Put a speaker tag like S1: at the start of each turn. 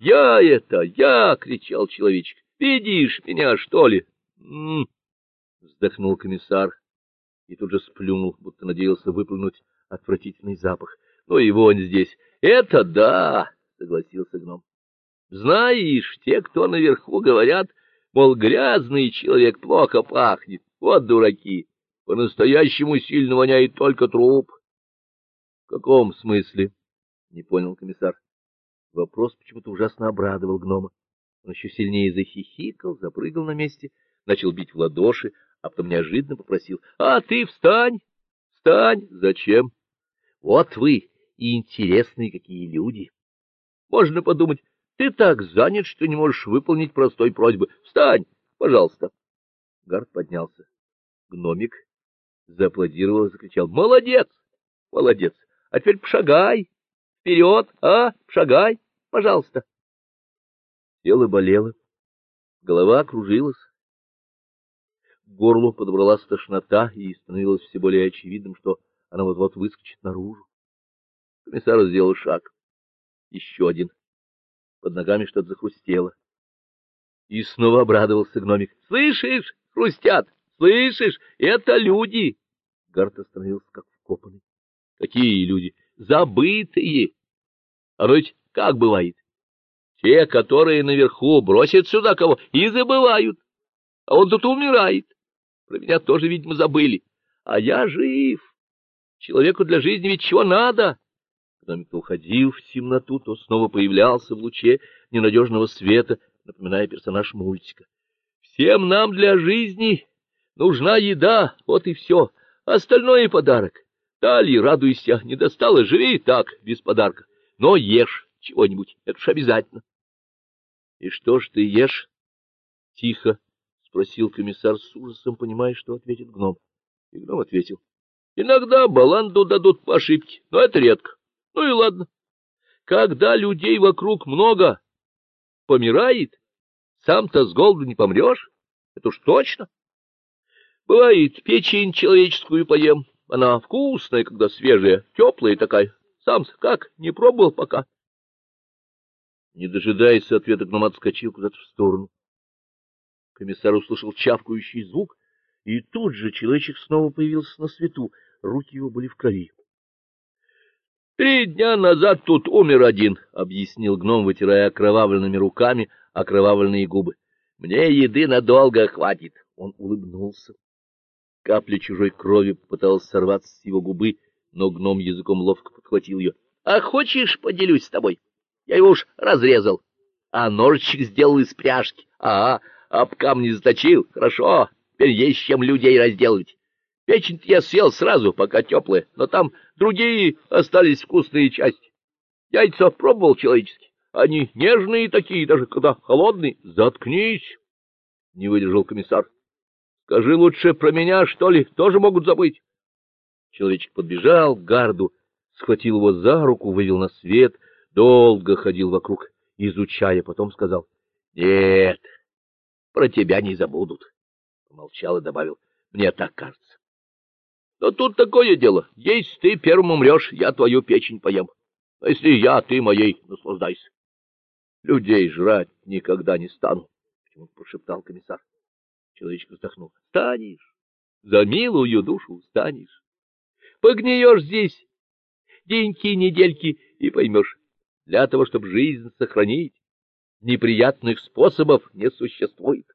S1: Я это, я! — кричал человечек. — Видишь меня, что ли? М -м — вздохнул комиссар и тут же сплюнул, будто надеялся выплюнуть отвратительный запах. — Ну и вонь здесь. — Это да! — согласился гном. — Знаешь, те, кто наверху говорят, мол, грязный человек плохо пахнет. Вот дураки. По-настоящему сильно воняет только труп. — В каком смысле? — не понял комиссар. Вопрос почему-то ужасно обрадовал гнома. Он еще сильнее захихикал, запрыгал на месте, начал бить в ладоши, а потом неожиданно попросил. — А ты встань! Встань! Зачем? Вот вы и интересные какие люди. Можно подумать, ты так занят, что не можешь выполнить простой просьбы. Встань, пожалуйста. Гард поднялся. Гномик зааплодировал и закричал. — Молодец! Молодец! А теперь пошагай! Вперед, а, шагай, пожалуйста. Тело болело, голова кружилась. К горлу подобралась тошнота, и становилось все более очевидным, что она вот-вот выскочит наружу. Комиссар сделал шаг. Еще один. Под ногами что-то захрустело. И снова обрадовался гномик. — Слышишь, хрустят, слышишь, это люди! Гарт остановился как вкопанный. — Какие люди? Забытые. Оно ведь как бывает? Те, которые наверху бросят сюда кого и забывают, а он тут умирает. Про меня тоже, видимо, забыли. А я жив. Человеку для жизни ведь чего надо? Гномик то уходил в темноту, то снова появлялся в луче ненадежного света, напоминая персонаж мультика. Всем нам для жизни нужна еда, вот и все. Остальное — подарок. Дали, радуйся, не достало, живи так, без подарка. Но ешь чего-нибудь, это ж обязательно. — И что ж ты ешь? — Тихо спросил комиссар с ужасом, понимая, что ответит гном. И гном ответил. — Иногда баланду дадут по ошибке, но это редко. Ну и ладно. Когда людей вокруг много, помирает, сам-то с голоду не помрешь, это уж точно. Бывает, печень человеческую поем, она вкусная, когда свежая, теплая такая. Сам как, не пробовал пока? Не дожидаясь ответа, гном отскочил куда-то в сторону. Комиссар услышал чавкающий звук, и тут же человечек снова появился на свету. Руки его были в крови. — Три дня назад тут умер один, — объяснил гном, вытирая окровавленными руками окровавленные губы. — Мне еды надолго хватит. Он улыбнулся. Капля чужой крови попыталась сорваться с его губы, но гном языком ловко подхватил ее. — А хочешь, поделюсь с тобой? Я его уж разрезал, а ножичек сделал из пряжки. А, об камни заточил. Хорошо, теперь есть чем людей разделывать. печень я съел сразу, пока теплая, но там другие остались вкусные части. Яйца пробовал человеческие. Они нежные такие, даже когда холодные. Заткнись! — не выдержал комиссар. Скажи лучше про меня, что ли, тоже могут забыть. Человечек подбежал к гарду, схватил его за руку, вывел на свет, долго ходил вокруг, изучая, потом сказал, — Нет, про тебя не забудут. Помолчал и добавил, — Мне так кажется. Но тут такое дело, если ты первым умрешь, я твою печень поем. А если я, ты моей, наслаждайся. Людей жрать никогда не стану, — почему-то прошептал комиссар. Человечек вздохнул. — Станешь. За милую душу станешь. Погниешь здесь деньки, недельки и поймешь. Для того, чтобы жизнь сохранить, неприятных способов не существует.